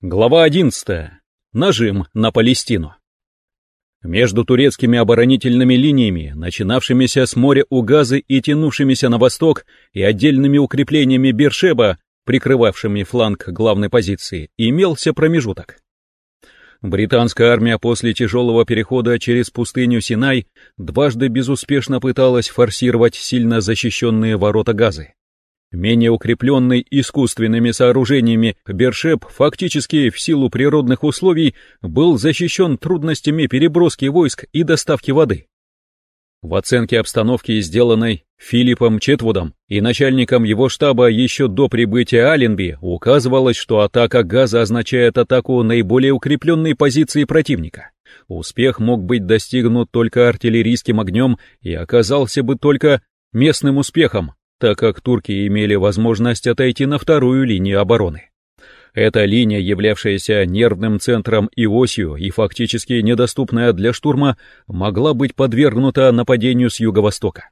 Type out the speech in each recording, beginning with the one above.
Глава 11. Нажим на Палестину. Между турецкими оборонительными линиями, начинавшимися с моря у Газы и тянувшимися на восток, и отдельными укреплениями Бершеба, прикрывавшими фланг главной позиции, имелся промежуток. Британская армия после тяжелого перехода через пустыню Синай дважды безуспешно пыталась форсировать сильно защищенные ворота Газы. Менее укрепленный искусственными сооружениями, Бершеп фактически в силу природных условий был защищен трудностями переброски войск и доставки воды. В оценке обстановки, сделанной Филиппом Четвудом и начальником его штаба еще до прибытия Аленби, указывалось, что атака газа означает атаку наиболее укрепленной позиции противника. Успех мог быть достигнут только артиллерийским огнем и оказался бы только местным успехом, так как турки имели возможность отойти на вторую линию обороны. Эта линия, являвшаяся нервным центром и осью и фактически недоступная для штурма, могла быть подвергнута нападению с юго-востока.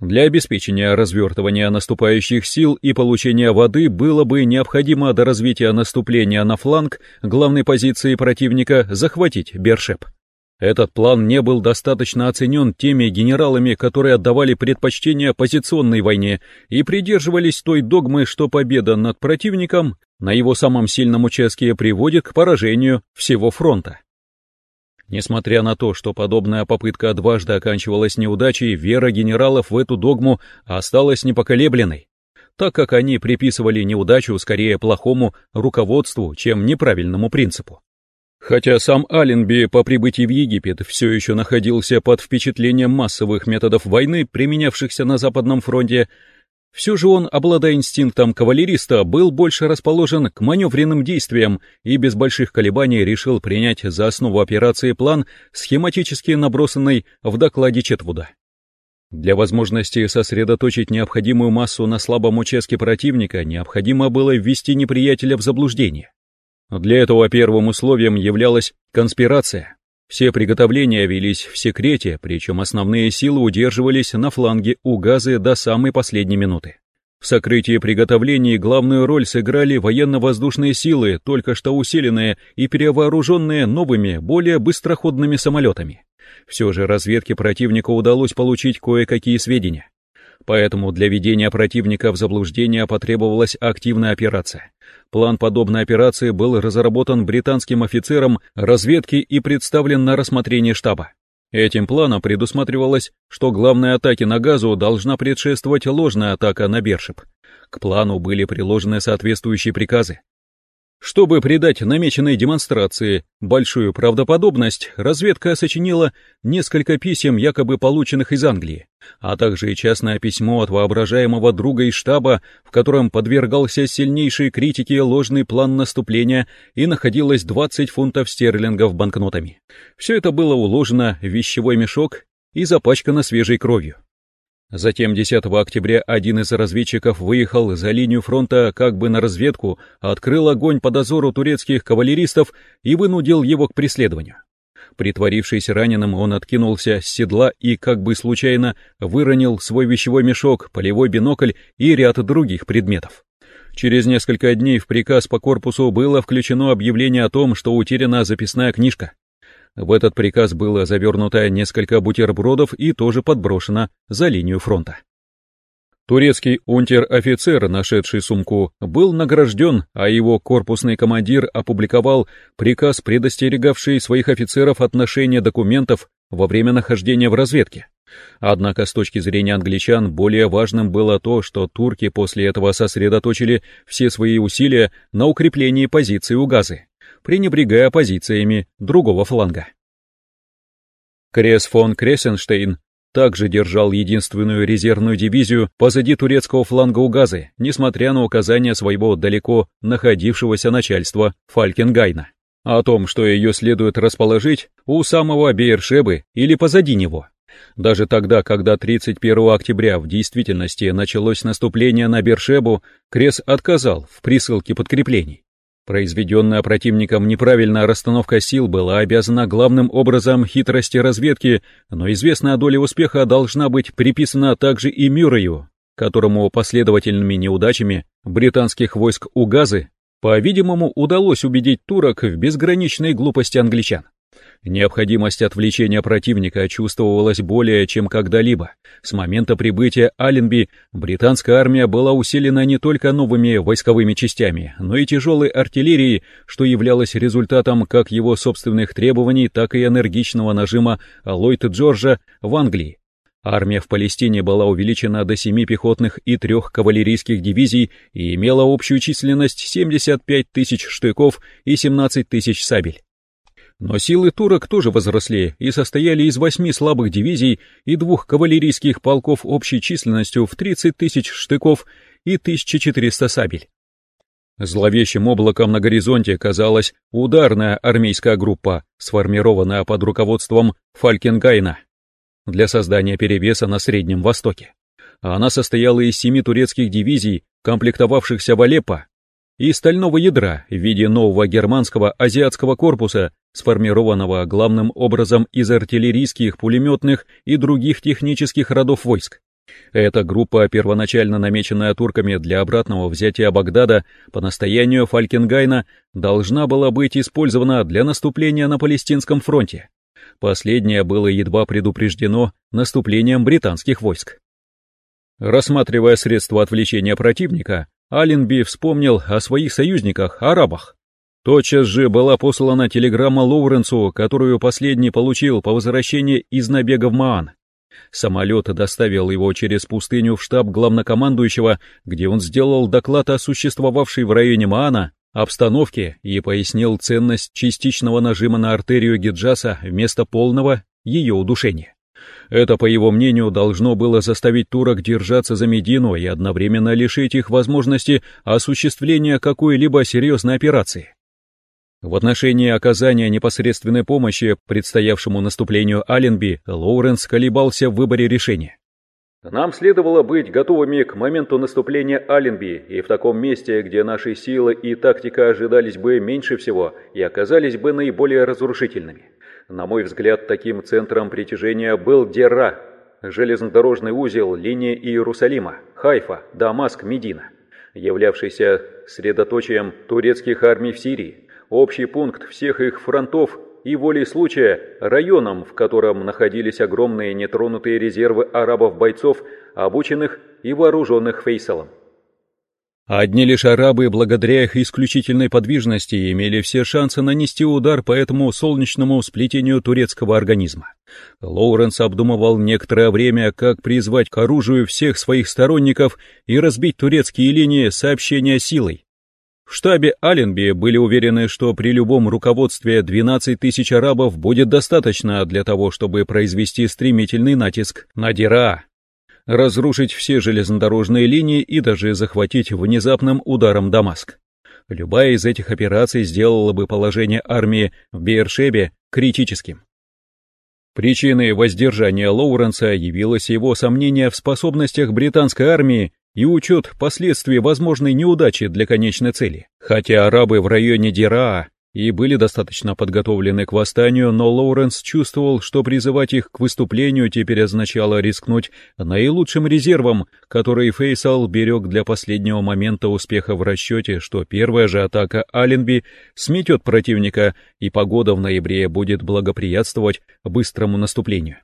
Для обеспечения развертывания наступающих сил и получения воды было бы необходимо до развития наступления на фланг главной позиции противника захватить Бершеп. Этот план не был достаточно оценен теми генералами, которые отдавали предпочтение позиционной войне и придерживались той догмы, что победа над противником на его самом сильном участке приводит к поражению всего фронта. Несмотря на то, что подобная попытка дважды оканчивалась неудачей, вера генералов в эту догму осталась непоколебленной, так как они приписывали неудачу скорее плохому руководству, чем неправильному принципу. Хотя сам Аленби по прибытии в Египет все еще находился под впечатлением массовых методов войны, применявшихся на Западном фронте, все же он, обладая инстинктом кавалериста, был больше расположен к маневренным действиям и без больших колебаний решил принять за основу операции план, схематически набросанный в докладе Четвуда. Для возможности сосредоточить необходимую массу на слабом участке противника необходимо было ввести неприятеля в заблуждение. Для этого первым условием являлась конспирация. Все приготовления велись в секрете, причем основные силы удерживались на фланге у Газы до самой последней минуты. В сокрытии приготовлений главную роль сыграли военно-воздушные силы, только что усиленные и перевооруженные новыми, более быстроходными самолетами. Все же разведке противника удалось получить кое-какие сведения. Поэтому для ведения противника в заблуждение потребовалась активная операция. План подобной операции был разработан британским офицером разведки и представлен на рассмотрение штаба. Этим планом предусматривалось, что главной атаке на газу должна предшествовать ложная атака на Бершип. К плану были приложены соответствующие приказы. Чтобы придать намеченной демонстрации большую правдоподобность, разведка сочинила несколько писем, якобы полученных из Англии, а также и частное письмо от воображаемого друга из штаба, в котором подвергался сильнейшей критике ложный план наступления и находилось 20 фунтов стерлингов банкнотами. Все это было уложено в вещевой мешок и запачкано свежей кровью. Затем 10 октября один из разведчиков выехал за линию фронта как бы на разведку, открыл огонь по дозору турецких кавалеристов и вынудил его к преследованию. Притворившись раненым, он откинулся с седла и как бы случайно выронил свой вещевой мешок, полевой бинокль и ряд других предметов. Через несколько дней в приказ по корпусу было включено объявление о том, что утеряна записная книжка. В этот приказ было завернуто несколько бутербродов и тоже подброшено за линию фронта. Турецкий унтер-офицер, нашедший сумку, был награжден, а его корпусный командир опубликовал приказ, предостерегавший своих офицеров от ношения документов во время нахождения в разведке. Однако с точки зрения англичан более важным было то, что турки после этого сосредоточили все свои усилия на укреплении позиции у Газы пренебрегая позициями другого фланга. Крес фон Крессенштейн также держал единственную резервную дивизию позади турецкого фланга у Газы, несмотря на указания своего далеко находившегося начальства Фалькенгайна о том, что ее следует расположить у самого Бейершебы или позади него. Даже тогда, когда 31 октября в действительности началось наступление на Бершебу, Крес отказал в присылке подкреплений. Произведенная противником неправильная расстановка сил была обязана главным образом хитрости разведки, но известная доля успеха должна быть приписана также и Мюррею, которому последовательными неудачами британских войск у Газы По-видимому, удалось убедить турок в безграничной глупости англичан. Необходимость отвлечения противника чувствовалась более чем когда-либо. С момента прибытия Аленби британская армия была усилена не только новыми войсковыми частями, но и тяжелой артиллерией, что являлось результатом как его собственных требований, так и энергичного нажима Ллойд Джорджа в Англии. Армия в Палестине была увеличена до семи пехотных и трех кавалерийских дивизий и имела общую численность 75 тысяч штыков и 17 тысяч сабель. Но силы турок тоже возросли и состояли из восьми слабых дивизий и двух кавалерийских полков общей численностью в 30 тысяч штыков и 1400 сабель. Зловещим облаком на горизонте казалась ударная армейская группа, сформированная под руководством Фалькенгайна для создания перевеса на Среднем Востоке. Она состояла из семи турецких дивизий, комплектовавшихся в Алеппо, и стального ядра в виде нового германского азиатского корпуса, сформированного главным образом из артиллерийских, пулеметных и других технических родов войск. Эта группа, первоначально намеченная турками для обратного взятия Багдада по настоянию Фалькенгайна, должна была быть использована для наступления на Палестинском фронте. Последнее было едва предупреждено наступлением британских войск. Рассматривая средства отвлечения противника, Аленби вспомнил о своих союзниках, арабах. Тотчас же была послана телеграмма Лоуренсу, которую последний получил по возвращении из набега в Маан. Самолет доставил его через пустыню в штаб главнокомандующего, где он сделал доклад о существовавшей в районе Маана обстановке и пояснил ценность частичного нажима на артерию Гиджаса вместо полного ее удушения. Это, по его мнению, должно было заставить турок держаться за Медину и одновременно лишить их возможности осуществления какой-либо серьезной операции. В отношении оказания непосредственной помощи предстоявшему наступлению Аленби Лоуренс колебался в выборе решения. Нам следовало быть готовыми к моменту наступления Аленби и в таком месте, где наши силы и тактика ожидались бы меньше всего и оказались бы наиболее разрушительными. На мой взгляд, таким центром притяжения был Дерра, железнодорожный узел линии Иерусалима, Хайфа, Дамаск, Медина, являвшийся средоточием турецких армий в Сирии, общий пункт всех их фронтов и волей случая районом, в котором находились огромные нетронутые резервы арабов-бойцов, обученных и вооруженных Фейсалом. Одни лишь арабы, благодаря их исключительной подвижности, имели все шансы нанести удар по этому солнечному сплетению турецкого организма. Лоуренс обдумывал некоторое время, как призвать к оружию всех своих сторонников и разбить турецкие линии сообщения силой, в штабе Аленби были уверены, что при любом руководстве 12 тысяч арабов будет достаточно для того, чтобы произвести стремительный натиск на Дира, разрушить все железнодорожные линии и даже захватить внезапным ударом Дамаск. Любая из этих операций сделала бы положение армии в Бейершебе критическим. Причиной воздержания Лоуренса явилось его сомнение в способностях британской армии и учет последствий возможной неудачи для конечной цели. Хотя арабы в районе Дираа и были достаточно подготовлены к восстанию, но Лоуренс чувствовал, что призывать их к выступлению теперь означало рискнуть наилучшим резервом, который Фейсал берег для последнего момента успеха в расчете, что первая же атака Аленби сметет противника, и погода в ноябре будет благоприятствовать быстрому наступлению.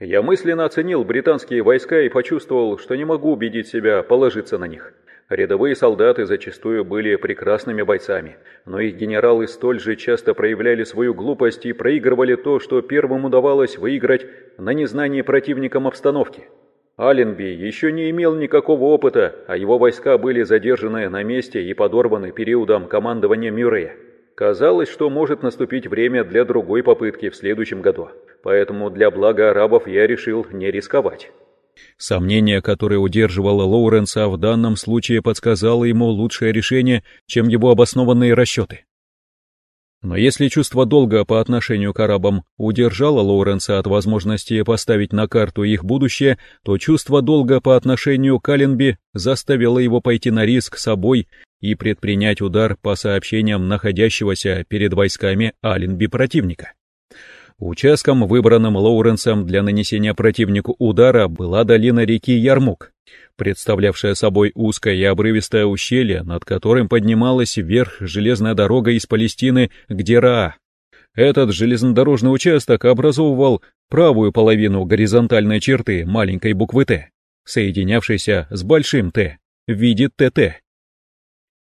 Я мысленно оценил британские войска и почувствовал, что не могу убедить себя положиться на них. Рядовые солдаты зачастую были прекрасными бойцами, но их генералы столь же часто проявляли свою глупость и проигрывали то, что первым удавалось выиграть на незнании противником обстановки. Аленби еще не имел никакого опыта, а его войска были задержаны на месте и подорваны периодом командования Мюррея. Казалось, что может наступить время для другой попытки в следующем году, поэтому для блага арабов я решил не рисковать. Сомнение, которое удерживало Лоуренса, в данном случае подсказало ему лучшее решение, чем его обоснованные расчеты. Но если чувство долга по отношению к арабам удержало Лоуренса от возможности поставить на карту их будущее, то чувство долга по отношению к Аленби заставило его пойти на риск собой и предпринять удар по сообщениям находящегося перед войсками Аленби противника. Участком, выбранным Лоуренсом для нанесения противнику удара, была долина реки Ярмук. представлявшая собой узкое и обрывистое ущелье, над которым поднималась вверх железная дорога из Палестины к Дераа. Этот железнодорожный участок образовывал правую половину горизонтальной черты маленькой буквы «Т», соединявшейся с большим «Т» в виде ТТ.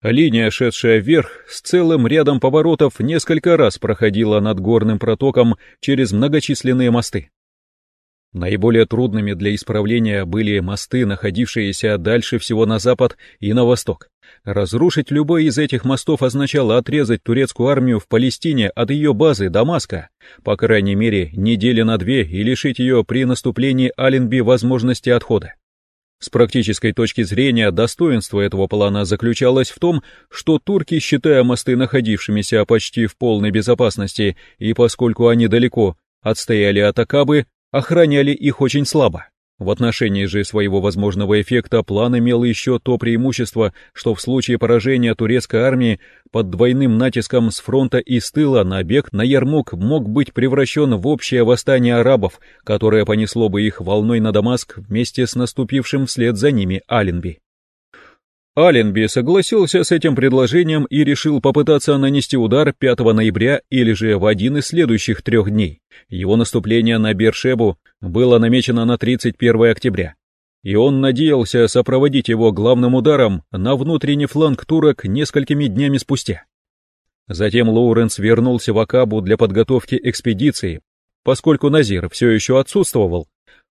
Линия, шедшая вверх, с целым рядом поворотов несколько раз проходила над горным протоком через многочисленные мосты. Наиболее трудными для исправления были мосты, находившиеся дальше всего на запад и на восток. Разрушить любой из этих мостов означало отрезать турецкую армию в Палестине от ее базы Дамаска, по крайней мере, недели на две и лишить ее при наступлении Аленби возможности отхода. С практической точки зрения, достоинство этого плана заключалось в том, что турки, считая мосты находившимися почти в полной безопасности, и поскольку они далеко отстояли от Акабы, охраняли их очень слабо. В отношении же своего возможного эффекта план имел еще то преимущество, что в случае поражения турецкой армии под двойным натиском с фронта и с тыла набег на Ярмук мог быть превращен в общее восстание арабов, которое понесло бы их волной на Дамаск вместе с наступившим вслед за ними Аленби. Аленби согласился с этим предложением и решил попытаться нанести удар 5 ноября или же в один из следующих трех дней. Его наступление на Бершебу было намечено на 31 октября, и он надеялся сопроводить его главным ударом на внутренний фланг турок несколькими днями спустя. Затем Лоуренс вернулся в Акабу для подготовки экспедиции, поскольку Назир все еще отсутствовал.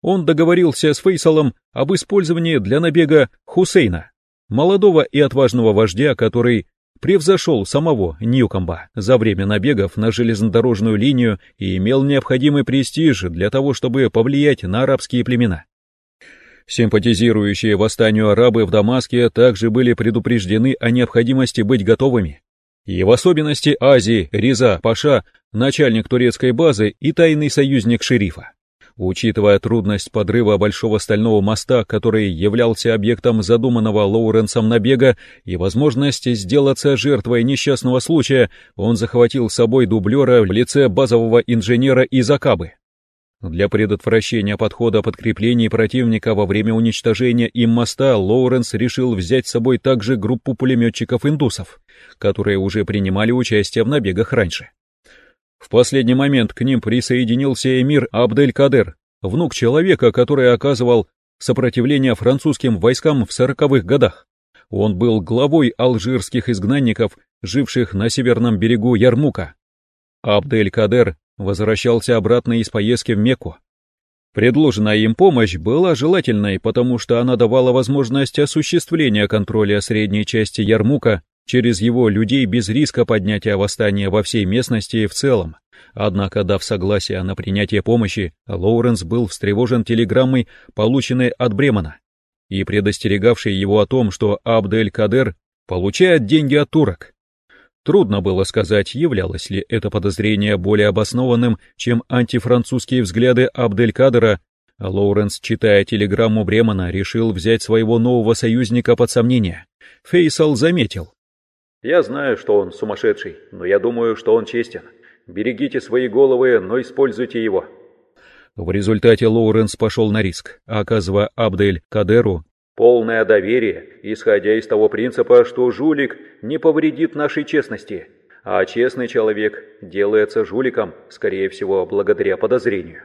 Он договорился с Фейсалом об использовании для набега Хусейна, молодого и отважного вождя, который превзошел самого Ньюкомба за время набегов на железнодорожную линию и имел необходимый престиж для того, чтобы повлиять на арабские племена. Симпатизирующие восстанию арабы в Дамаске также были предупреждены о необходимости быть готовыми. И в особенности Азии Риза Паша, начальник турецкой базы и тайный союзник шерифа. Учитывая трудность подрыва Большого Стального моста, который являлся объектом задуманного Лоуренсом набега, и возможность сделаться жертвой несчастного случая, он захватил с собой дублера в лице базового инженера из Акабы. Для предотвращения подхода подкреплений противника во время уничтожения им моста Лоуренс решил взять с собой также группу пулеметчиков-индусов, которые уже принимали участие в набегах раньше. В последний момент к ним присоединился эмир Абдель-Кадер, внук человека, который оказывал сопротивление французским войскам в сороковых годах. Он был главой алжирских изгнанников, живших на северном берегу Ярмука. Абдель-Кадер возвращался обратно из поездки в Мекку. Предложенная им помощь была желательной, потому что она давала возможность осуществления контроля средней части Ярмука через его людей без риска поднятия восстания во всей местности в целом. Однако, дав согласие на принятие помощи, Лоуренс был встревожен телеграммой, полученной от Бремена, и предостерегавшей его о том, что Абдель-Кадер получает деньги от турок. Трудно было сказать, являлось ли это подозрение более обоснованным, чем антифранцузские взгляды Абдель-Кадера. Лоуренс, читая телеграмму Бремена, решил взять своего нового союзника под сомнение. Фейсал заметил, я знаю, что он сумасшедший, но я думаю, что он честен. Берегите свои головы, но используйте его». В результате Лоуренс пошел на риск, оказывая Абдель Кадеру полное доверие, исходя из того принципа, что жулик не повредит нашей честности, а честный человек делается жуликом, скорее всего, благодаря подозрению.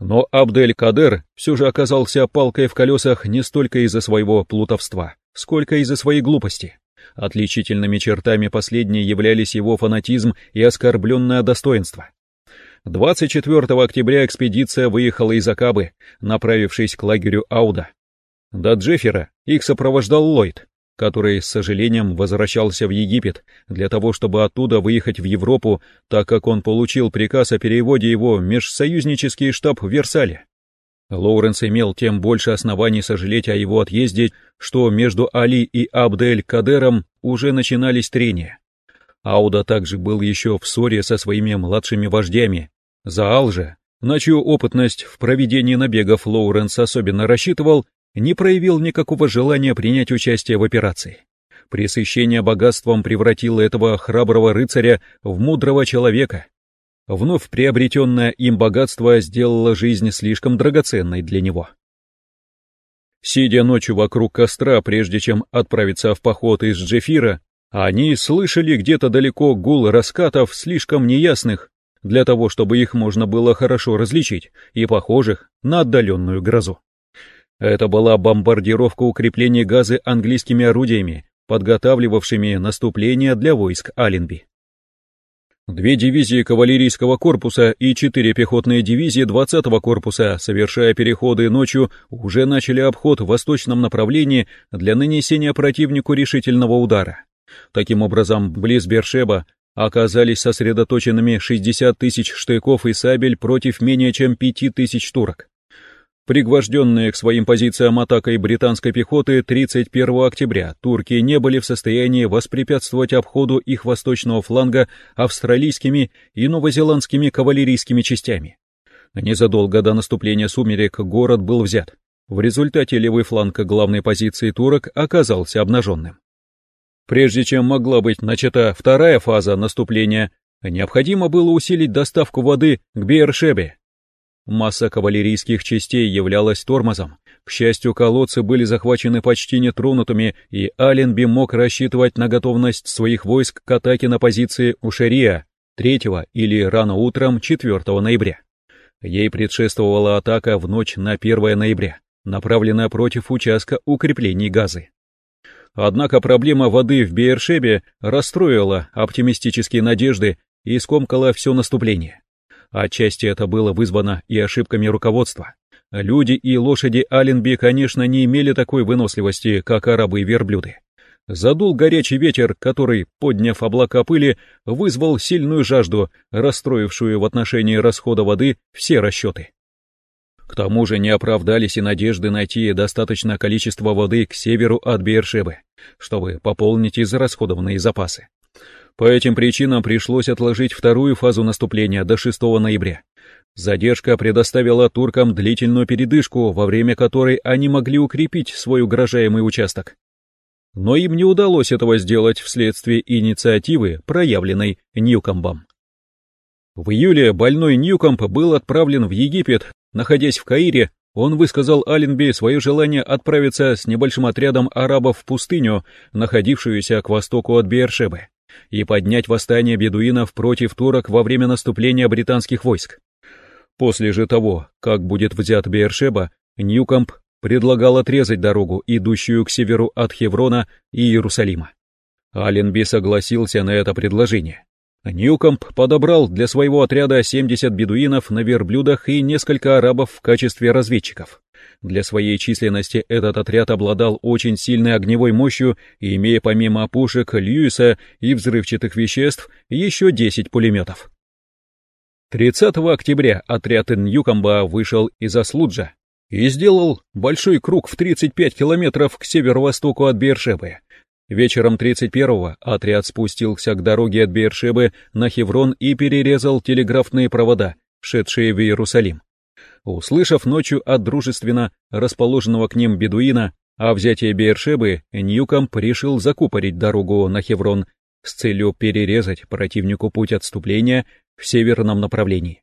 Но Абдель-Кадер все же оказался палкой в колесах не столько из-за своего плутовства, сколько из-за своей глупости. Отличительными чертами последней являлись его фанатизм и оскорбленное достоинство. 24 октября экспедиция выехала из Акабы, направившись к лагерю Ауда. До Джеффера их сопровождал Ллойд, который с сожалением возвращался в Египет для того, чтобы оттуда выехать в Европу, так как он получил приказ о переводе его в межсоюзнический штаб в Версале. Лоуренс имел тем больше оснований сожалеть о его отъезде, что между Али и Абдель-Кадером уже начинались трения. Ауда также был еще в ссоре со своими младшими вождями. Заал же, на чью опытность в проведении набегов Лоуренс особенно рассчитывал, не проявил никакого желания принять участие в операции. Пресыщение богатством превратило этого храброго рыцаря в мудрого человека, Вновь приобретенное им богатство сделало жизнь слишком драгоценной для него. Сидя ночью вокруг костра, прежде чем отправиться в поход из Джефира, они слышали где-то далеко гул раскатов, слишком неясных, для того, чтобы их можно было хорошо различить, и похожих на отдаленную грозу. Это была бомбардировка укреплений газы английскими орудиями, подготавливавшими наступление для войск Аленби. Две дивизии кавалерийского корпуса и четыре пехотные дивизии 20-го корпуса, совершая переходы ночью, уже начали обход в восточном направлении для нанесения противнику решительного удара. Таким образом, близ Бершеба оказались сосредоточенными 60 тысяч штыков и сабель против менее чем 5 тысяч турок. Пригвожденные к своим позициям атакой британской пехоты 31 октября, турки не были в состоянии воспрепятствовать обходу их восточного фланга австралийскими и новозеландскими кавалерийскими частями. Незадолго до наступления сумерек город был взят. В результате левый фланг главной позиции турок оказался обнаженным. Прежде чем могла быть начата вторая фаза наступления, необходимо было усилить доставку воды к Бейершебе, Масса кавалерийских частей являлась тормозом. К счастью, колодцы были захвачены почти нетронутыми, и Аленби мог рассчитывать на готовность своих войск к атаке на позиции у Шерия 3 или рано утром 4 ноября. Ей предшествовала атака в ночь на 1 ноября, направленная против участка укреплений газы. Однако проблема воды в Бейершебе расстроила оптимистические надежды и скомкала все наступление. Отчасти это было вызвано и ошибками руководства. Люди и лошади Аленби, конечно, не имели такой выносливости, как арабы и верблюды. Задул горячий ветер, который, подняв облака пыли, вызвал сильную жажду, расстроившую в отношении расхода воды все расчеты. К тому же не оправдались и надежды найти достаточное количество воды к северу от Бершебы, чтобы пополнить израсходованные запасы. По этим причинам пришлось отложить вторую фазу наступления до 6 ноября. Задержка предоставила туркам длительную передышку, во время которой они могли укрепить свой угрожаемый участок. Но им не удалось этого сделать вследствие инициативы, проявленной Ньюкомбом. В июле больной Ньюкомб был отправлен в Египет. Находясь в Каире, он высказал Аленби свое желание отправиться с небольшим отрядом арабов в пустыню, находившуюся к востоку от Бершебы и поднять восстание бедуинов против турок во время наступления британских войск. После же того, как будет взят Беершеба, Ньюкомп предлагал отрезать дорогу, идущую к северу от Хеврона и Иерусалима. Аленби согласился на это предложение. Ньюкомп подобрал для своего отряда 70 бедуинов на верблюдах и несколько арабов в качестве разведчиков. Для своей численности этот отряд обладал очень сильной огневой мощью, имея помимо пушек Льюиса и взрывчатых веществ еще 10 пулеметов. 30 октября отряд Ньюкомба вышел из Аслуджа и сделал большой круг в 35 километров к северо-востоку от Бершебы. Вечером 31-го отряд спустился к дороге от Бершебы на Хеврон и перерезал телеграфные провода, шедшие в Иерусалим. Услышав ночью от дружественно расположенного к ним бедуина о взятии Бершебы, Ньюкомп решил закупорить дорогу на Хеврон с целью перерезать противнику путь отступления в северном направлении.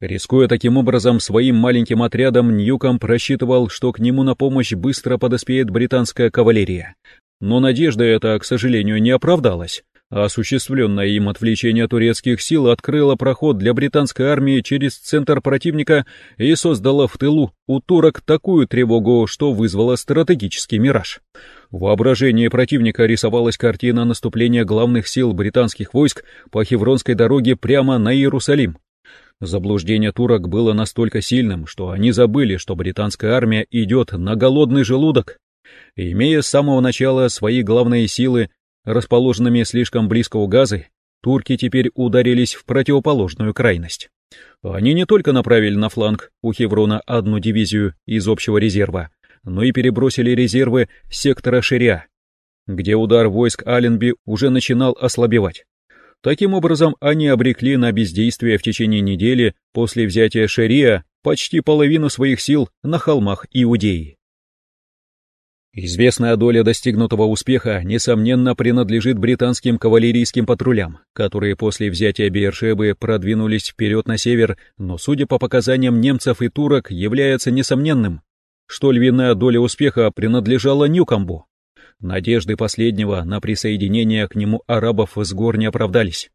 Рискуя таким образом своим маленьким отрядом, Ньюкомп рассчитывал, что к нему на помощь быстро подоспеет британская кавалерия. Но надежда эта, к сожалению, не оправдалась. Осуществленное им отвлечение турецких сил открыло проход для британской армии через центр противника и создало в тылу у турок такую тревогу, что вызвало стратегический мираж. В воображении противника рисовалась картина наступления главных сил британских войск по Хевронской дороге прямо на Иерусалим. Заблуждение турок было настолько сильным, что они забыли, что британская армия идет на голодный желудок. Имея с самого начала свои главные силы расположенными слишком близко у газы, турки теперь ударились в противоположную крайность. Они не только направили на фланг у Хеврона одну дивизию из общего резерва, но и перебросили резервы сектора Ширя, где удар войск Аленби уже начинал ослабевать. Таким образом, они обрекли на бездействие в течение недели после взятия Шерия почти половину своих сил на холмах Иудеи. Известная доля достигнутого успеха, несомненно, принадлежит британским кавалерийским патрулям, которые после взятия Бершебы продвинулись вперед на север, но, судя по показаниям немцев и турок, является несомненным, что львиная доля успеха принадлежала Ньюкамбу. Надежды последнего на присоединение к нему арабов с гор не оправдались.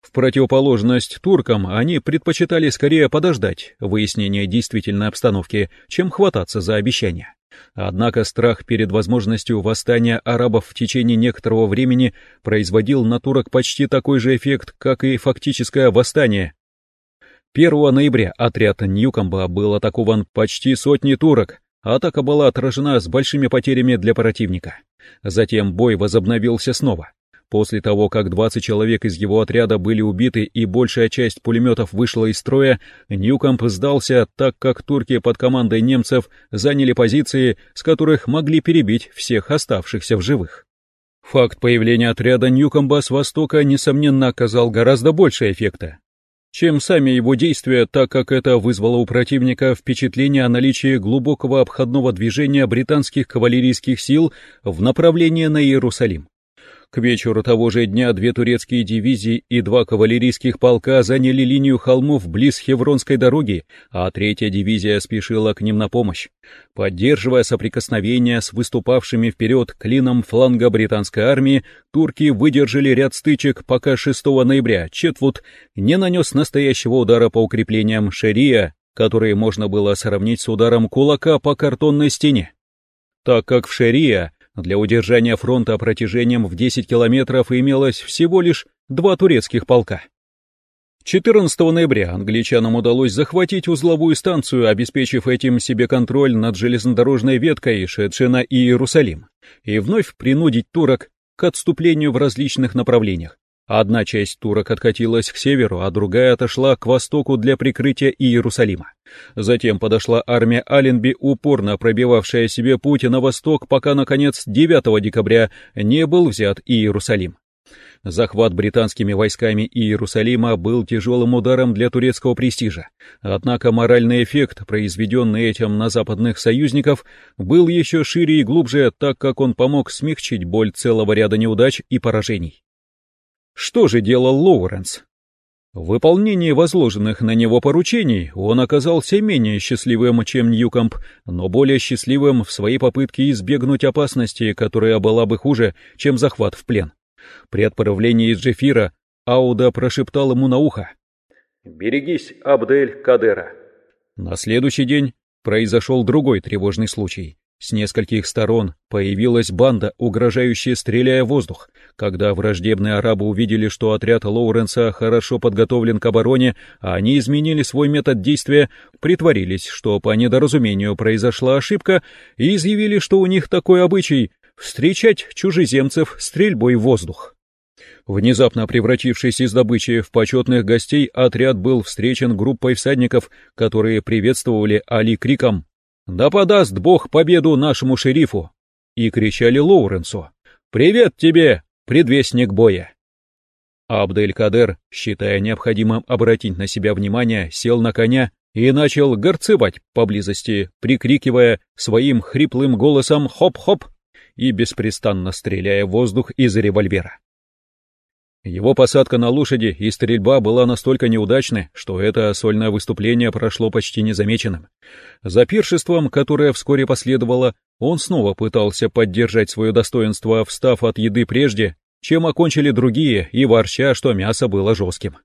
В противоположность туркам они предпочитали скорее подождать выяснения действительной обстановки, чем хвататься за обещания. Однако страх перед возможностью восстания арабов в течение некоторого времени производил на турок почти такой же эффект, как и фактическое восстание. 1 ноября отряд Ньюкомба был атакован почти сотней турок, атака была отражена с большими потерями для противника. Затем бой возобновился снова. После того, как 20 человек из его отряда были убиты и большая часть пулеметов вышла из строя, Ньюкомп сдался, так как турки под командой немцев заняли позиции, с которых могли перебить всех оставшихся в живых. Факт появления отряда Ньюкомба с востока, несомненно, оказал гораздо больше эффекта, чем сами его действия, так как это вызвало у противника впечатление о наличии глубокого обходного движения британских кавалерийских сил в направлении на Иерусалим. К вечеру того же дня две турецкие дивизии и два кавалерийских полка заняли линию холмов близ Хевронской дороги, а третья дивизия спешила к ним на помощь. Поддерживая соприкосновение с выступавшими вперед клином фланга британской армии, турки выдержали ряд стычек, пока 6 ноября Четвуд не нанес настоящего удара по укреплениям Шерия, которые можно было сравнить с ударом кулака по картонной стене. Так как в Шерия для удержания фронта протяжением в 10 километров имелось всего лишь два турецких полка. 14 ноября англичанам удалось захватить узловую станцию, обеспечив этим себе контроль над железнодорожной веткой, шедшей на Иерусалим, и вновь принудить турок к отступлению в различных направлениях, Одна часть турок откатилась к северу, а другая отошла к востоку для прикрытия Иерусалима. Затем подошла армия Аленби, упорно пробивавшая себе путь на восток, пока, наконец, 9 декабря не был взят Иерусалим. Захват британскими войсками Иерусалима был тяжелым ударом для турецкого престижа. Однако моральный эффект, произведенный этим на западных союзников, был еще шире и глубже, так как он помог смягчить боль целого ряда неудач и поражений. Что же делал Лоуренс? В выполнении возложенных на него поручений он оказался менее счастливым, чем Ньюкомп, но более счастливым в своей попытке избегнуть опасности, которая была бы хуже, чем захват в плен. При отправлении из Джефира Ауда прошептал ему на ухо. «Берегись, Абдель Кадера». На следующий день произошел другой тревожный случай. С нескольких сторон появилась банда, угрожающая стреляя в воздух. Когда враждебные арабы увидели, что отряд Лоуренса хорошо подготовлен к обороне, а они изменили свой метод действия, притворились, что по недоразумению произошла ошибка, и изъявили, что у них такой обычай — встречать чужеземцев стрельбой в воздух. Внезапно превратившись из добычи в почетных гостей, отряд был встречен группой всадников, которые приветствовали Али криком «Да подаст Бог победу нашему шерифу!» и кричали Лоуренсу «Привет тебе, предвестник боя!» Абдель-Кадер, считая необходимым обратить на себя внимание, сел на коня и начал горцевать поблизости, прикрикивая своим хриплым голосом «Хоп-хоп!» и беспрестанно стреляя в воздух из револьвера. Его посадка на лошади и стрельба была настолько неудачны, что это сольное выступление прошло почти незамеченным. За пиршеством, которое вскоре последовало, он снова пытался поддержать свое достоинство, встав от еды прежде, чем окончили другие, и ворча, что мясо было жестким.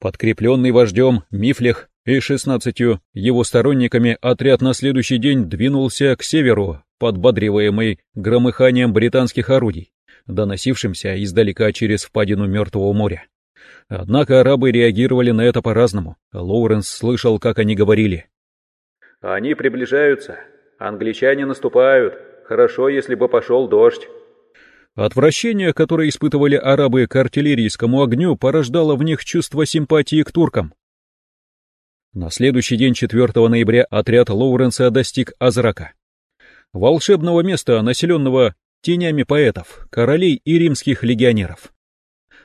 Подкрепленный вождем Мифлех и шестнадцатью его сторонниками, отряд на следующий день двинулся к северу, подбодриваемый громыханием британских орудий доносившимся издалека через впадину Мертвого моря. Однако арабы реагировали на это по-разному. Лоуренс слышал, как они говорили. «Они приближаются. Англичане наступают. Хорошо, если бы пошел дождь». Отвращение, которое испытывали арабы к артиллерийскому огню, порождало в них чувство симпатии к туркам. На следующий день 4 ноября отряд Лоуренса достиг Азрака. Волшебного места, населенного тенями поэтов, королей и римских легионеров.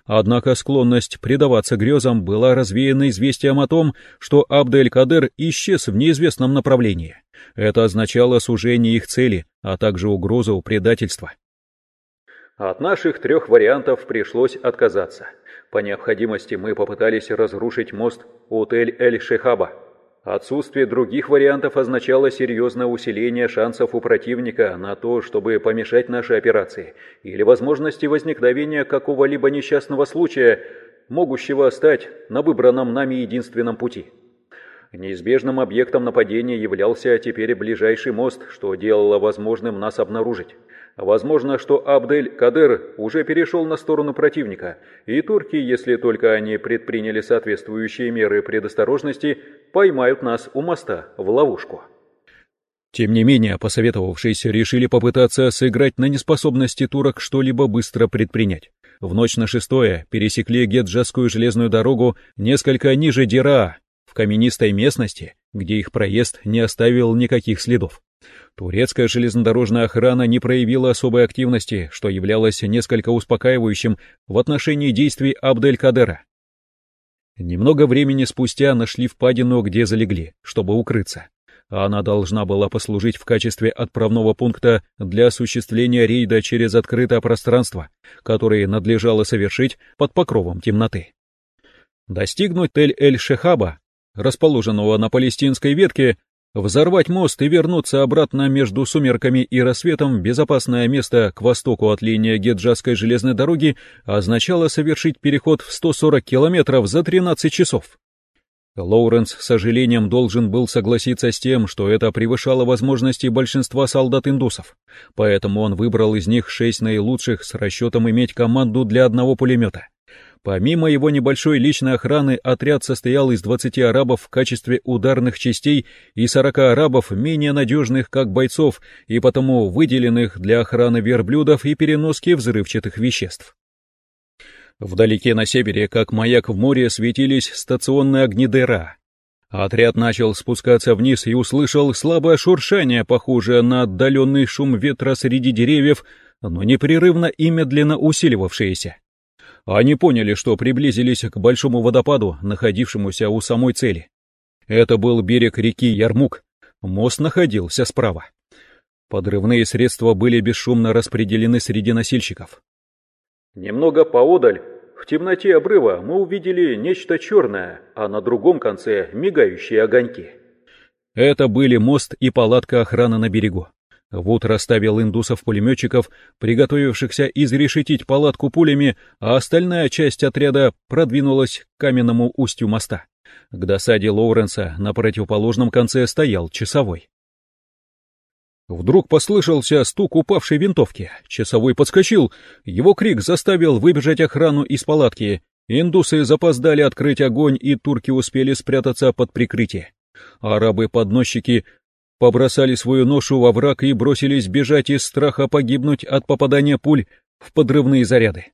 Однако склонность предаваться грезам была развеяна известием о том, что Абдель-Кадер исчез в неизвестном направлении. Это означало сужение их цели, а также угрозу предательства. От наших трех вариантов пришлось отказаться. По необходимости мы попытались разрушить мост Утель-Эль-Шехаба. Отсутствие других вариантов означало серьезное усиление шансов у противника на то, чтобы помешать нашей операции, или возможности возникновения какого-либо несчастного случая, могущего стать на выбранном нами единственном пути. Неизбежным объектом нападения являлся теперь ближайший мост, что делало возможным нас обнаружить. Возможно, что Абдель-Кадер уже перешел на сторону противника, и турки, если только они предприняли соответствующие меры предосторожности, поймают нас у моста в ловушку. Тем не менее, посоветовавшиеся решили попытаться сыграть на неспособности турок что-либо быстро предпринять. В ночь на шестое пересекли Геджасскую железную дорогу несколько ниже Дира, в каменистой местности, где их проезд не оставил никаких следов. Турецкая железнодорожная охрана не проявила особой активности, что являлось несколько успокаивающим в отношении действий Абдель-Кадера. Немного времени спустя нашли впадину, где залегли, чтобы укрыться. Она должна была послужить в качестве отправного пункта для осуществления рейда через открытое пространство, которое надлежало совершить под покровом темноты. Достигнуть Тель-Эль-Шехаба, расположенного на палестинской ветке, Взорвать мост и вернуться обратно между сумерками и рассветом в безопасное место к востоку от линии Геджасской железной дороги означало совершить переход в 140 километров за 13 часов. Лоуренс с сожалением должен был согласиться с тем, что это превышало возможности большинства солдат-индусов, поэтому он выбрал из них шесть наилучших с расчетом иметь команду для одного пулемета. Помимо его небольшой личной охраны, отряд состоял из 20 арабов в качестве ударных частей и 40 арабов, менее надежных как бойцов и потому выделенных для охраны верблюдов и переноски взрывчатых веществ. Вдалеке на севере, как маяк в море, светились стационные огни Дера. Отряд начал спускаться вниз и услышал слабое шуршание, похожее на отдаленный шум ветра среди деревьев, но непрерывно и медленно усиливавшееся. Они поняли, что приблизились к большому водопаду, находившемуся у самой цели. Это был берег реки Ярмук. Мост находился справа. Подрывные средства были бесшумно распределены среди носильщиков. Немного поодаль, в темноте обрыва, мы увидели нечто черное, а на другом конце мигающие огоньки. Это были мост и палатка охраны на берегу. Вуд расставил индусов-пулеметчиков, приготовившихся изрешетить палатку пулями, а остальная часть отряда продвинулась к каменному устью моста. К досаде Лоуренса на противоположном конце стоял часовой. Вдруг послышался стук упавшей винтовки. Часовой подскочил. Его крик заставил выбежать охрану из палатки. Индусы запоздали открыть огонь, и турки успели спрятаться под прикрытие. Арабы-подносчики побросали свою ношу во враг и бросились бежать из страха погибнуть от попадания пуль в подрывные заряды.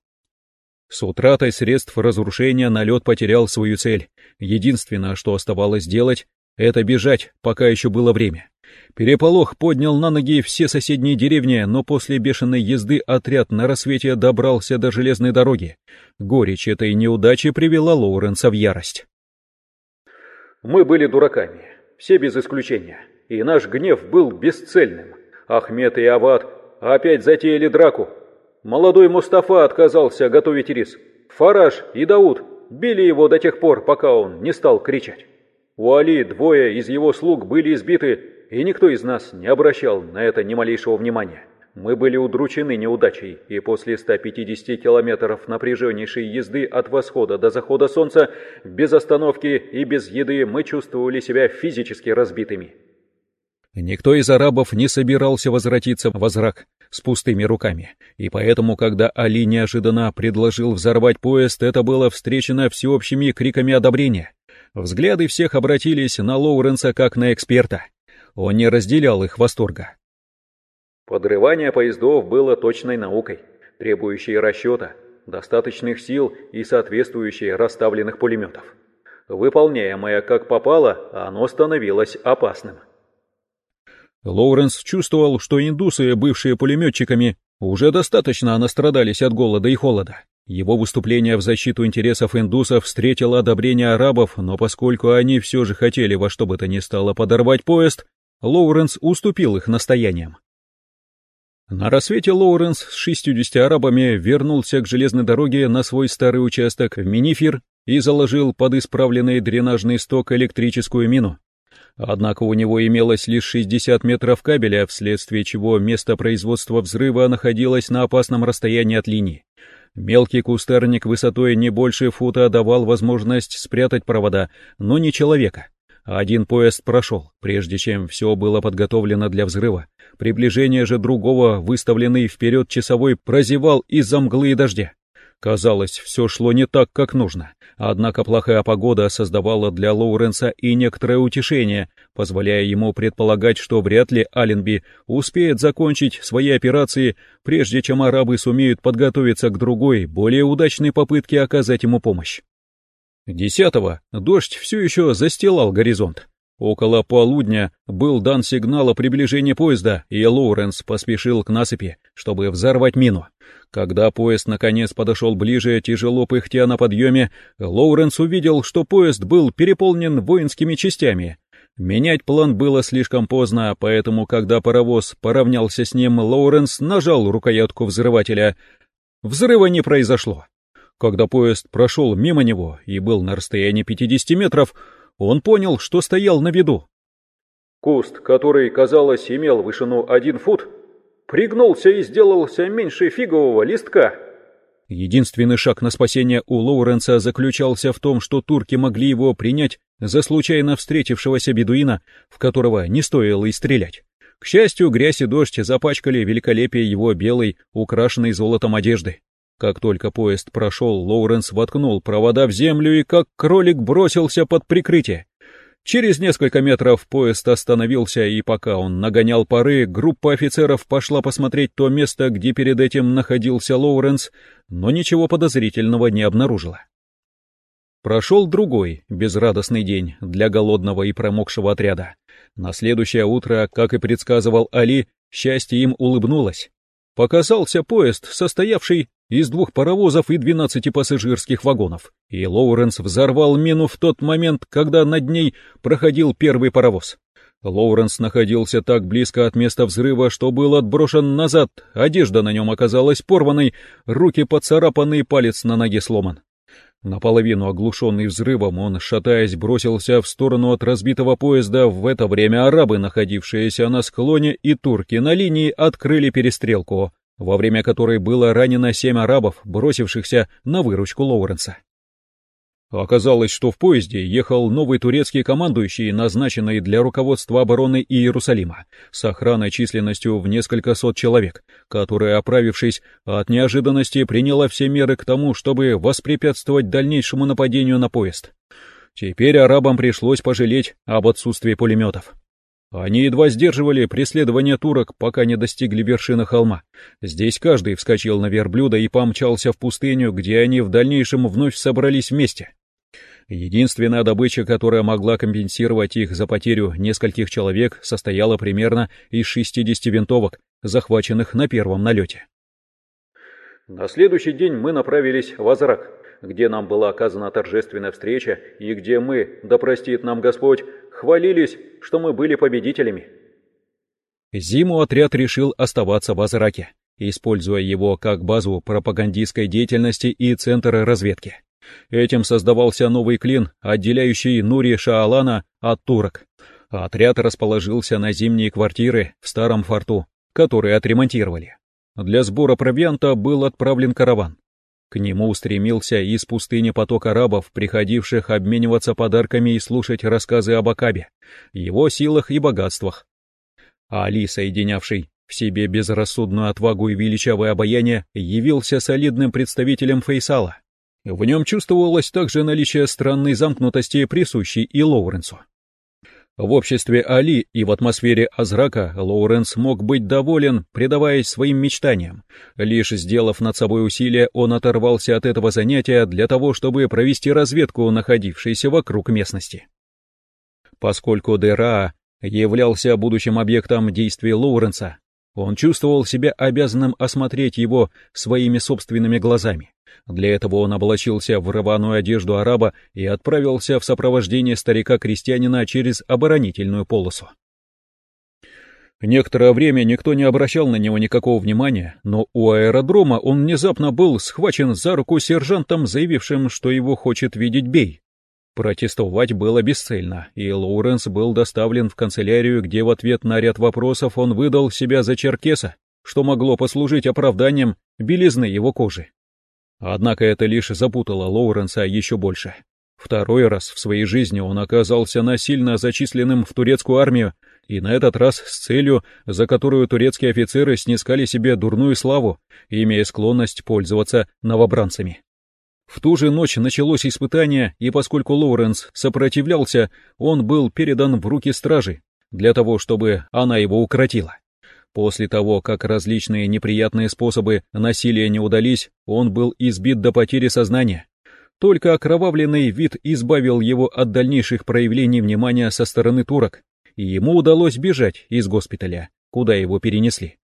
С утратой средств разрушения налет потерял свою цель. Единственное, что оставалось делать, это бежать, пока еще было время. Переполох поднял на ноги все соседние деревни, но после бешеной езды отряд на рассвете добрался до железной дороги. Горечь этой неудачи привела Лоуренса в ярость. «Мы были дураками, все без исключения и наш гнев был бесцельным. Ахмед и Ават опять затеяли драку. Молодой Мустафа отказался готовить рис. Фараж и Дауд били его до тех пор, пока он не стал кричать. У Али двое из его слуг были избиты, и никто из нас не обращал на это ни малейшего внимания. Мы были удручены неудачей, и после 150 километров напряженнейшей езды от восхода до захода солнца, без остановки и без еды мы чувствовали себя физически разбитыми. Никто из арабов не собирался возвратиться в Азрак с пустыми руками, и поэтому, когда Али неожиданно предложил взорвать поезд, это было встречено всеобщими криками одобрения. Взгляды всех обратились на Лоуренса как на эксперта. Он не разделял их восторга. Подрывание поездов было точной наукой, требующей расчета, достаточных сил и соответствующей расставленных пулеметов. Выполняемое как попало, оно становилось опасным. Лоуренс чувствовал, что индусы, бывшие пулеметчиками, уже достаточно настрадались от голода и холода. Его выступление в защиту интересов индусов встретило одобрение арабов, но поскольку они все же хотели во что бы то ни стало подорвать поезд, Лоуренс уступил их настояниям. На рассвете Лоуренс с 60 арабами вернулся к железной дороге на свой старый участок в Минифир и заложил под исправленный дренажный сток электрическую мину. Однако у него имелось лишь 60 метров кабеля, вследствие чего место производства взрыва находилось на опасном расстоянии от линии. Мелкий кустарник высотой не больше фута давал возможность спрятать провода, но не человека. Один поезд прошел, прежде чем все было подготовлено для взрыва. Приближение же другого, выставленный вперед часовой, прозевал из-за мглы и дождя. Казалось, все шло не так, как нужно. Однако плохая погода создавала для Лоуренса и некоторое утешение, позволяя ему предполагать, что вряд ли Алленби успеет закончить свои операции, прежде чем арабы сумеют подготовиться к другой, более удачной попытке оказать ему помощь. Десятого дождь все еще застилал горизонт. Около полудня был дан сигнал о приближении поезда, и Лоуренс поспешил к насыпи, чтобы взорвать мину. Когда поезд наконец подошел ближе, тяжело пыхтя на подъеме, Лоуренс увидел, что поезд был переполнен воинскими частями. Менять план было слишком поздно, поэтому, когда паровоз поравнялся с ним, Лоуренс нажал рукоятку взрывателя. Взрыва не произошло. Когда поезд прошел мимо него и был на расстоянии 50 метров, он понял, что стоял на виду. Куст, который, казалось, имел вышину один фут, пригнулся и сделался меньше фигового листка. Единственный шаг на спасение у Лоуренса заключался в том, что турки могли его принять за случайно встретившегося бедуина, в которого не стоило и стрелять. К счастью, грязь и дождь запачкали великолепие его белой, украшенной золотом одежды. Как только поезд прошел, Лоуренс воткнул провода в землю и как кролик бросился под прикрытие. Через несколько метров поезд остановился, и пока он нагонял пары, группа офицеров пошла посмотреть то место, где перед этим находился Лоуренс, но ничего подозрительного не обнаружила. Прошел другой, безрадостный день для голодного и промокшего отряда. На следующее утро, как и предсказывал Али, счастье им улыбнулось. Показался поезд, состоявший из двух паровозов и двенадцати пассажирских вагонов, и Лоуренс взорвал мину в тот момент, когда над ней проходил первый паровоз. Лоуренс находился так близко от места взрыва, что был отброшен назад, одежда на нем оказалась порванной, руки поцарапаны, палец на ноге сломан. Наполовину оглушенный взрывом, он, шатаясь, бросился в сторону от разбитого поезда. В это время арабы, находившиеся на склоне, и турки на линии открыли перестрелку во время которой было ранено семь арабов, бросившихся на выручку Лоуренса. Оказалось, что в поезде ехал новый турецкий командующий, назначенный для руководства обороны Иерусалима, с охраной численностью в несколько сот человек, которая, оправившись от неожиданности, приняла все меры к тому, чтобы воспрепятствовать дальнейшему нападению на поезд. Теперь арабам пришлось пожалеть об отсутствии пулеметов. Они едва сдерживали преследование турок, пока не достигли вершины холма. Здесь каждый вскочил на верблюда и помчался в пустыню, где они в дальнейшем вновь собрались вместе. Единственная добыча, которая могла компенсировать их за потерю нескольких человек, состояла примерно из 60 винтовок, захваченных на первом налете. На следующий день мы направились в Азрак, где нам была оказана торжественная встреча и где мы, да простит нам Господь, хвалились, что мы были победителями. Зиму отряд решил оставаться в Азраке, используя его как базу пропагандистской деятельности и центр разведки. Этим создавался новый клин, отделяющий Нури Шаалана от турок. Отряд расположился на зимние квартиры в старом форту, которые отремонтировали. Для сбора провианта был отправлен караван. К нему устремился из пустыни поток арабов, приходивших обмениваться подарками и слушать рассказы об Акабе, его силах и богатствах. А Али, соединявший в себе безрассудную отвагу и величавое обаяние, явился солидным представителем Фейсала. В нем чувствовалось также наличие странной замкнутости, присущей и Лоуренсу. В обществе Али и в атмосфере Азрака Лоуренс мог быть доволен, предаваясь своим мечтаниям. Лишь сделав над собой усилие, он оторвался от этого занятия для того, чтобы провести разведку, находившейся вокруг местности. Поскольку Дера являлся будущим объектом действий Лоуренса, он чувствовал себя обязанным осмотреть его своими собственными глазами. Для этого он облачился в рваную одежду араба и отправился в сопровождение старика-крестьянина через оборонительную полосу. Некоторое время никто не обращал на него никакого внимания, но у аэродрома он внезапно был схвачен за руку сержантом, заявившим, что его хочет видеть Бей. Протестовать было бесцельно, и Лоуренс был доставлен в канцелярию, где в ответ на ряд вопросов он выдал себя за черкеса, что могло послужить оправданием белизны его кожи. Однако это лишь запутало Лоуренса еще больше. Второй раз в своей жизни он оказался насильно зачисленным в турецкую армию, и на этот раз с целью, за которую турецкие офицеры снискали себе дурную славу, имея склонность пользоваться новобранцами. В ту же ночь началось испытание, и поскольку Лоуренс сопротивлялся, он был передан в руки стражи, для того, чтобы она его укротила. После того, как различные неприятные способы насилия не удались, он был избит до потери сознания. Только окровавленный вид избавил его от дальнейших проявлений внимания со стороны турок, и ему удалось бежать из госпиталя, куда его перенесли.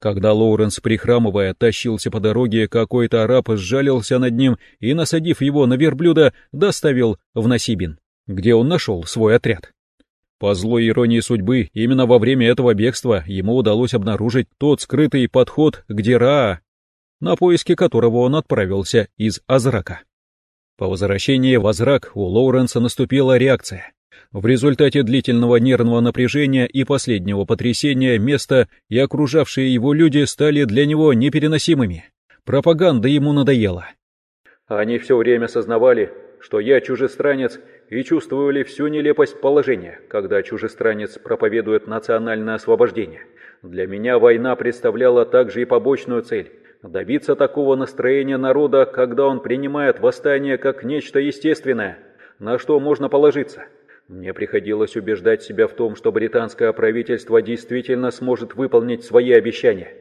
Когда Лоуренс, прихрамывая, тащился по дороге, какой-то араб сжалился над ним и, насадив его на верблюда, доставил в Насибин, где он нашел свой отряд. По злой иронии судьбы, именно во время этого бегства ему удалось обнаружить тот скрытый подход к Дираа, на поиски которого он отправился из Азрака. По возвращении в Азрак у Лоуренса наступила реакция. В результате длительного нервного напряжения и последнего потрясения место и окружавшие его люди стали для него непереносимыми. Пропаганда ему надоела. Они все время сознавали, что я чужестранец, и чувствовали всю нелепость положения, когда чужестранец проповедует национальное освобождение. Для меня война представляла также и побочную цель – добиться такого настроения народа, когда он принимает восстание как нечто естественное, на что можно положиться – мне приходилось убеждать себя в том, что британское правительство действительно сможет выполнить свои обещания.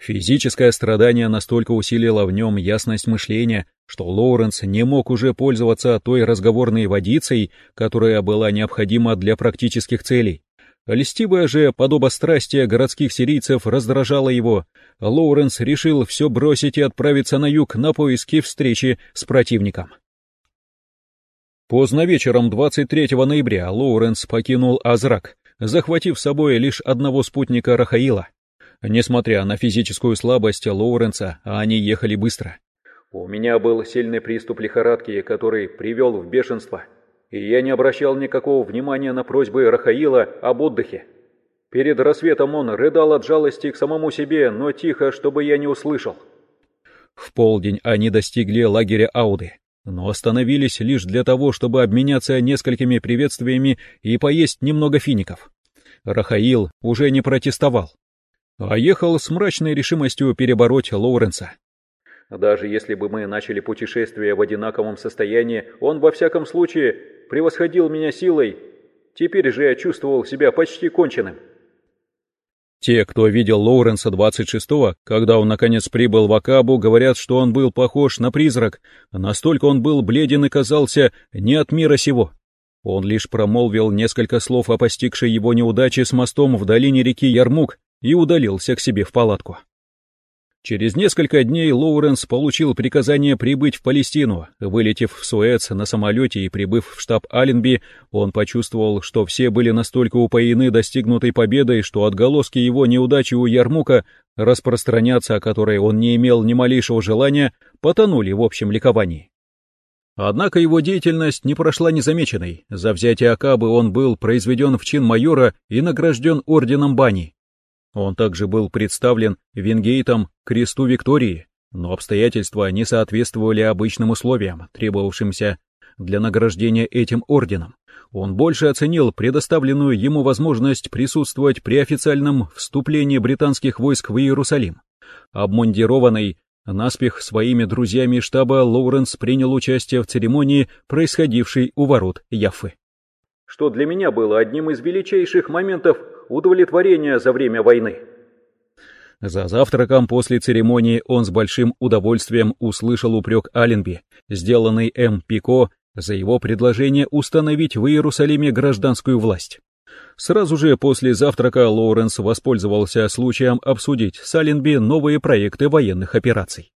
Физическое страдание настолько усилило в нем ясность мышления, что Лоуренс не мог уже пользоваться той разговорной водицей, которая была необходима для практических целей. Льстивое же подобострастие городских сирийцев раздражало его. Лоуренс решил все бросить и отправиться на юг на поиски встречи с противником. Поздно вечером 23 ноября Лоуренс покинул Азрак, захватив с собой лишь одного спутника Рахаила. Несмотря на физическую слабость Лоуренса, они ехали быстро. «У меня был сильный приступ лихорадки, который привел в бешенство, и я не обращал никакого внимания на просьбы Рахаила об отдыхе. Перед рассветом он рыдал от жалости к самому себе, но тихо, чтобы я не услышал». В полдень они достигли лагеря Ауды но остановились лишь для того, чтобы обменяться несколькими приветствиями и поесть немного фиников. Рахаил уже не протестовал, а ехал с мрачной решимостью перебороть Лоуренса. Даже если бы мы начали путешествие в одинаковом состоянии, он во всяком случае превосходил меня силой. Теперь же я чувствовал себя почти конченным. Те, кто видел Лоуренса 26-го, когда он наконец прибыл в Акабу, говорят, что он был похож на призрак, настолько он был бледен и казался не от мира сего. Он лишь промолвил несколько слов о постигшей его неудаче с мостом в долине реки Ярмук и удалился к себе в палатку. Через несколько дней Лоуренс получил приказание прибыть в Палестину. Вылетев в Суэц на самолете и прибыв в штаб Аленби, он почувствовал, что все были настолько упоены достигнутой победой, что отголоски его неудачи у Ярмука, распространяться о которой он не имел ни малейшего желания, потонули в общем ликовании. Однако его деятельность не прошла незамеченной. За взятие Акабы он был произведен в чин майора и награжден орденом Бани. Он также был представлен Вингейтом кресту Виктории, но обстоятельства не соответствовали обычным условиям, требовавшимся для награждения этим орденом. Он больше оценил предоставленную ему возможность присутствовать при официальном вступлении британских войск в Иерусалим. Обмундированный наспех своими друзьями штаба Лоуренс принял участие в церемонии, происходившей у ворот Яффы. Что для меня было одним из величайших моментов удовлетворения за время войны. За завтраком после церемонии он с большим удовольствием услышал упрек Аленби, сделанный М. Пико за его предложение установить в Иерусалиме гражданскую власть. Сразу же после завтрака Лоуренс воспользовался случаем обсудить с Аленби новые проекты военных операций.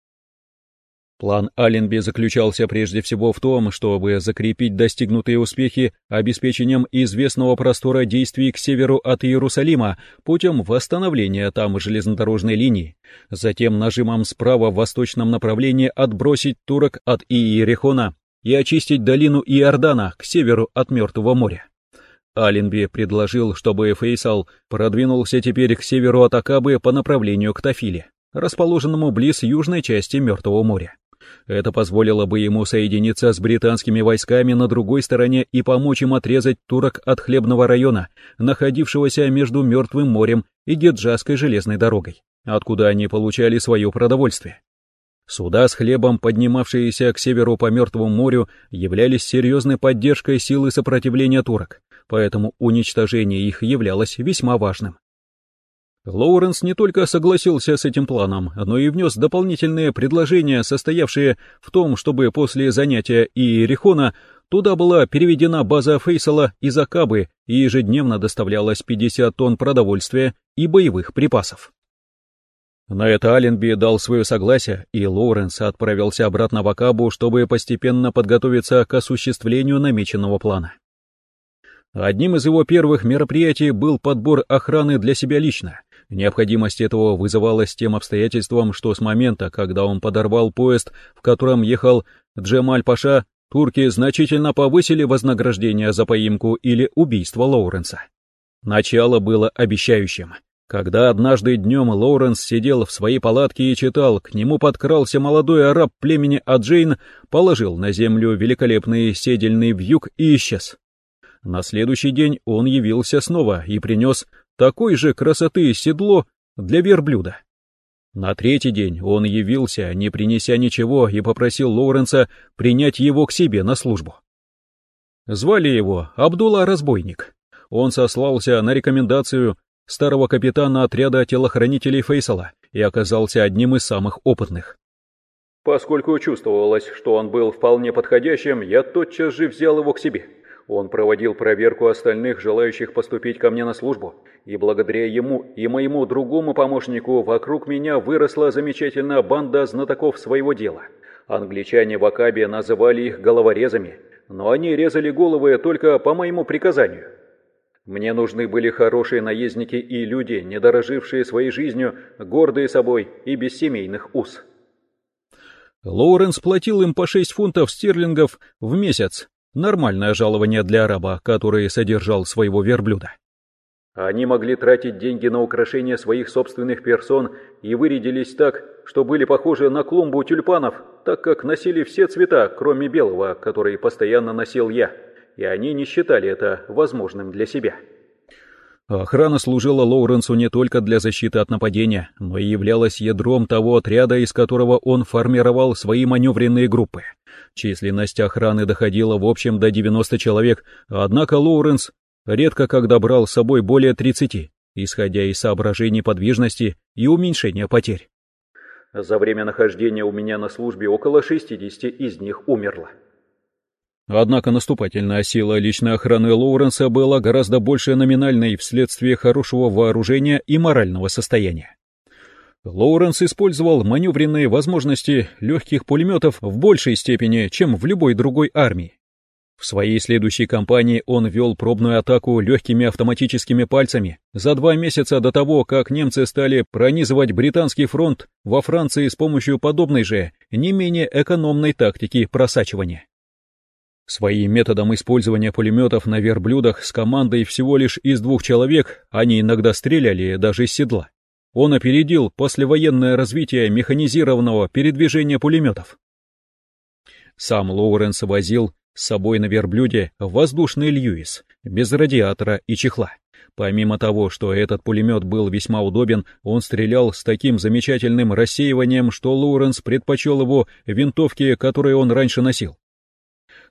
План Алленби заключался прежде всего в том, чтобы закрепить достигнутые успехи обеспечением известного простора действий к северу от Иерусалима путем восстановления там железнодорожной линии, затем нажимом справа в восточном направлении отбросить турок от Иерихона и очистить долину Иордана к северу от Мертвого моря. Аленби предложил, чтобы Фейсал продвинулся теперь к северу от Акабы по направлению к Тафиле, расположенному близ южной части Мертвого моря. Это позволило бы ему соединиться с британскими войсками на другой стороне и помочь им отрезать турок от хлебного района, находившегося между Мертвым морем и Геджасской железной дорогой, откуда они получали свое продовольствие. Суда с хлебом, поднимавшиеся к северу по Мертвому морю, являлись серьезной поддержкой силы сопротивления турок, поэтому уничтожение их являлось весьма важным. Лоуренс не только согласился с этим планом, но и внес дополнительные предложения, состоявшие в том, чтобы после занятия Иерихона туда была переведена база Фейсала из Акабы и ежедневно доставлялось 50 тонн продовольствия и боевых припасов. На это Аленби дал свое согласие, и Лоуренс отправился обратно в Акабу, чтобы постепенно подготовиться к осуществлению намеченного плана. Одним из его первых мероприятий был подбор охраны для себя лично. Необходимость этого вызывалась тем обстоятельством, что с момента, когда он подорвал поезд, в котором ехал Джемаль-Паша, турки значительно повысили вознаграждение за поимку или убийство Лоуренса. Начало было обещающим. Когда однажды днем Лоуренс сидел в своей палатке и читал, к нему подкрался молодой араб племени Аджейн, положил на землю великолепный седельный вьюг и исчез. На следующий день он явился снова и принес такой же красоты седло для верблюда. На третий день он явился, не принеся ничего, и попросил Лоуренса принять его к себе на службу. Звали его Абдулла Разбойник. Он сослался на рекомендацию старого капитана отряда телохранителей Фейсала и оказался одним из самых опытных. Поскольку чувствовалось, что он был вполне подходящим, я тотчас же взял его к себе. Он проводил проверку остальных, желающих поступить ко мне на службу, и благодаря ему и моему другому помощнику вокруг меня выросла замечательная банда знатоков своего дела. Англичане в Акабе называли их головорезами, но они резали головы только по моему приказанию. Мне нужны были хорошие наездники и люди, не дорожившие своей жизнью, гордые собой и без семейных уз. Лоуренс платил им по 6 фунтов стерлингов в месяц Нормальное жалование для араба, который содержал своего верблюда. Они могли тратить деньги на украшение своих собственных персон и вырядились так, что были похожи на клумбу тюльпанов, так как носили все цвета, кроме белого, который постоянно носил я, и они не считали это возможным для себя. Охрана служила Лоуренсу не только для защиты от нападения, но и являлась ядром того отряда, из которого он формировал свои маневренные группы. Численность охраны доходила в общем до 90 человек, однако Лоуренс редко когда брал с собой более 30, исходя из соображений подвижности и уменьшения потерь. За время нахождения у меня на службе около 60 из них умерло. Однако наступательная сила личной охраны Лоуренса была гораздо больше номинальной вследствие хорошего вооружения и морального состояния. Лоуренс использовал маневренные возможности легких пулеметов в большей степени, чем в любой другой армии. В своей следующей кампании он вел пробную атаку легкими автоматическими пальцами за два месяца до того, как немцы стали пронизывать британский фронт во Франции с помощью подобной же, не менее экономной тактики просачивания. Своим методом использования пулеметов на верблюдах с командой всего лишь из двух человек они иногда стреляли даже с седла. Он опередил послевоенное развитие механизированного передвижения пулеметов. Сам Лоуренс возил с собой на верблюде воздушный Льюис, без радиатора и чехла. Помимо того, что этот пулемет был весьма удобен, он стрелял с таким замечательным рассеиванием, что Лоуренс предпочел его винтовке, которую он раньше носил.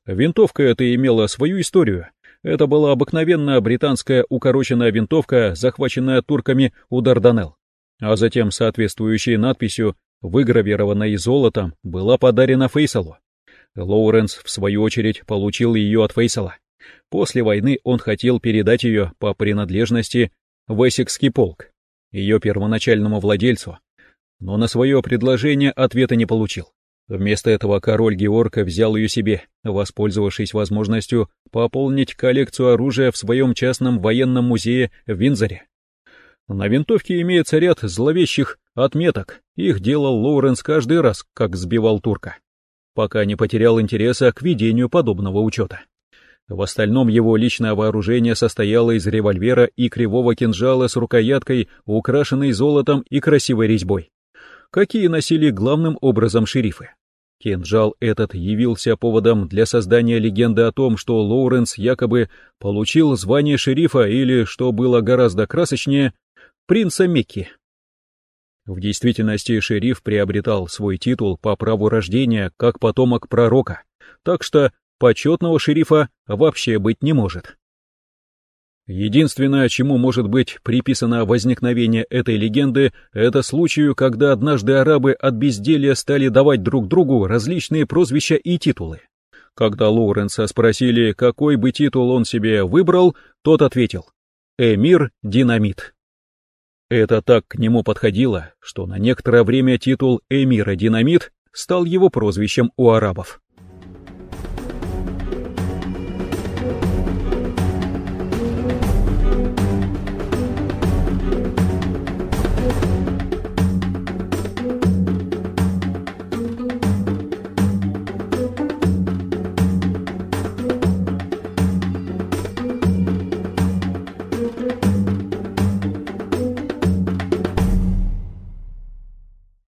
Винтовка эта имела свою историю. Это была обыкновенная британская укороченная винтовка, захваченная турками у Дарданелл. А затем соответствующей надписью, выгравированной золотом, была подарена Фейсалу. Лоуренс, в свою очередь, получил ее от Фейсала. После войны он хотел передать ее по принадлежности в Эссекский полк, ее первоначальному владельцу, но на свое предложение ответа не получил. Вместо этого король Георг взял ее себе, воспользовавшись возможностью пополнить коллекцию оружия в своем частном военном музее в Винзоре. На винтовке имеется ряд зловещих отметок, их делал Лоуренс каждый раз, как сбивал турка. пока не потерял интереса к ведению подобного учета. В остальном его личное вооружение состояло из револьвера и кривого кинжала с рукояткой, украшенной золотом и красивой резьбой, какие носили главным образом шерифы. Кинжал этот явился поводом для создания легенды о том, что Лоуренс якобы получил звание шерифа или, что было гораздо красочнее, принца Мекки. В действительности шериф приобретал свой титул по праву рождения как потомок пророка, так что почетного шерифа вообще быть не может. Единственное, чему может быть приписано возникновение этой легенды, это случаю, когда однажды арабы от безделья стали давать друг другу различные прозвища и титулы. Когда Лоуренса спросили, какой бы титул он себе выбрал, тот ответил «Эмир Динамит». Это так к нему подходило, что на некоторое время титул Эмира Динамит стал его прозвищем у арабов.